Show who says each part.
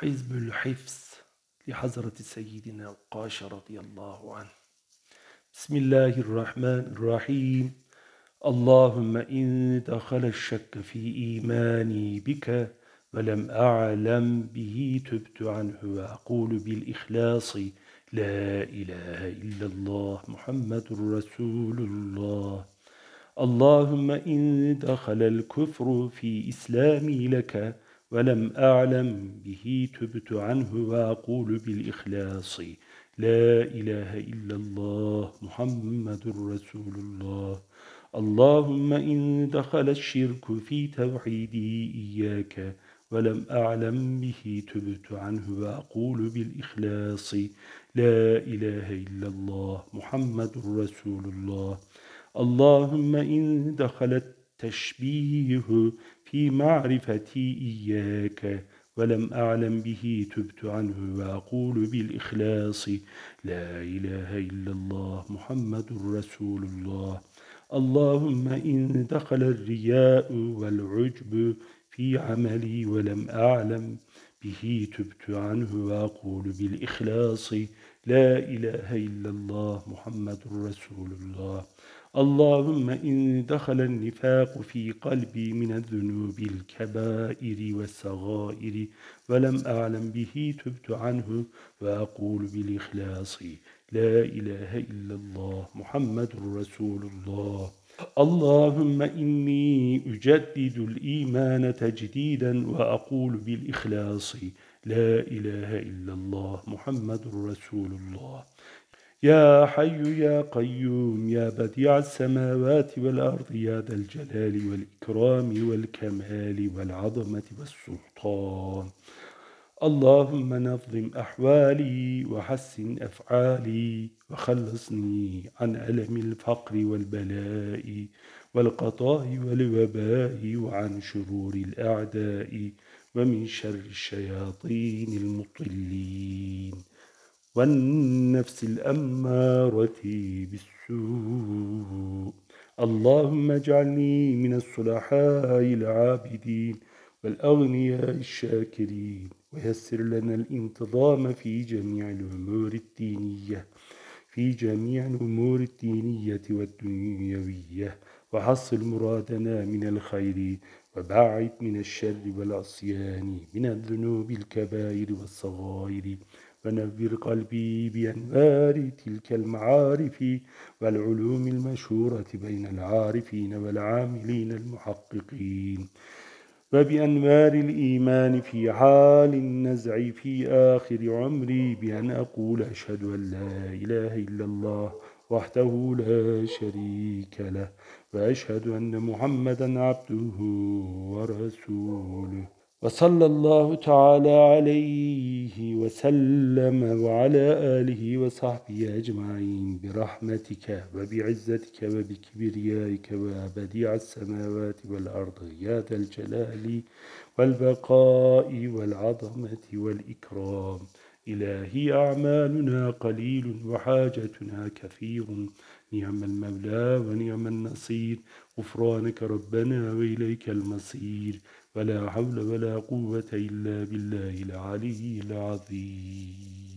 Speaker 1: حزب الحفظ لحضرة سيدنا قاش رضي الله عنه. بسم الله الرحمن الرحيم. اللهم إن دخل الشك في إيماني بك ولم أعلم به تبت عنه وأقول بالإخلاص لا إله إلا الله محمد رسول الله. اللهم إن دخل الكفر في إسلامي لك ولم أعلم به تبت عنه وأقول بالإخلاص لا إله إلا الله محمد رسول الله. اللهم إن دخل الشرك في توحيدي إياك ولم أعلم به تبت عنه وأقول بالإخلاص لا إله إلا الله محمد رسول الله. اللهم إن دخل التشبيه في معرفتي إياك ولم أعلم به تبت عنه وأقول بالإخلاص لا إله إلا الله محمد رسول الله. اللهم إن دخل الرياء والعجب في عملي ولم أعلم به تبت عنه وأقول بالإخلاص لا إله إلا الله محمد رسول الله. اللهم إن دخل النفاق في قلبي من الذنوب الكبائر والصغائر ولم أعلم به تبت عنه وأقول بالإخلاص لا إله إلا الله محمد رسول الله. اللهم إني أجدد الإيمان تجديدا وأقول بالإخلاص لا إله إلا الله محمد رسول الله. يا حي يا قيوم يا بديع السماوات والأرض يا ذا الجلال والإكرام والكمال والعظمة والسلطان. اللهم نظم أحوالي وحسن أفعالي وخلصني عن ألم الفقر والبلاء والقضاء والوباء وعن شرور الأعداء ومن شر الشياطين المطلين والنفس الأمارة بالسوء. اللهم اجعلني من الصلحاء العابدين والأغنياء الشاكرين. ويسر لنا الانتظام في جميع الأمور الدينية في جميع الأمور الدينية والدنيوية. وحصل مرادنا من الخير وباعد من الشر والعصيان من الذنوب الكبائر والصغائر ونبر قلبي بأنوار تلك المعارف والعلوم المشهورة بين العارفين والعاملين المحققين وبأنوار الإيمان في حال النزع في آخر عمري بأن أقول أشهد أن لا إله إلا الله وحده لا شريك له وأشهد أن محمدا عبده ورسوله. وصلى الله تعالى عليه وسلم وعلى آله وصحبه أجمعين برحمتك وبعزتك وبكبريائك وبديع السماوات والأرض يا ذا الجلال والبقاء والعظمة والإكرام. إلهي أعمالنا قليل وحاجتنا كثير. نعم المولى ونعم النصير. غفرانك ربنا وإليك المصير. ولا حول ولا قوة إلا بالله العلي العظيم.